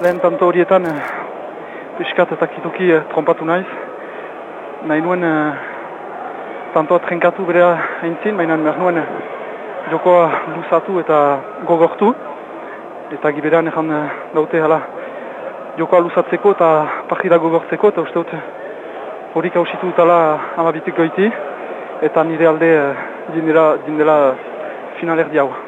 lehen tanto horietan eh, e, piskat eta kituki e, eh, trompatu naiz. Nahi nuen e, tantoa trenkatu berea eintzin, baina behar nuen jokoa luzatu eta gogortu. Eta giberan egin e, daute hala jokoa luzatzeko eta partida gogortzeko eta uste dut horik hausitu dutala amabitik goiti eta nire alde e, dindela, dindela finalerdi hau.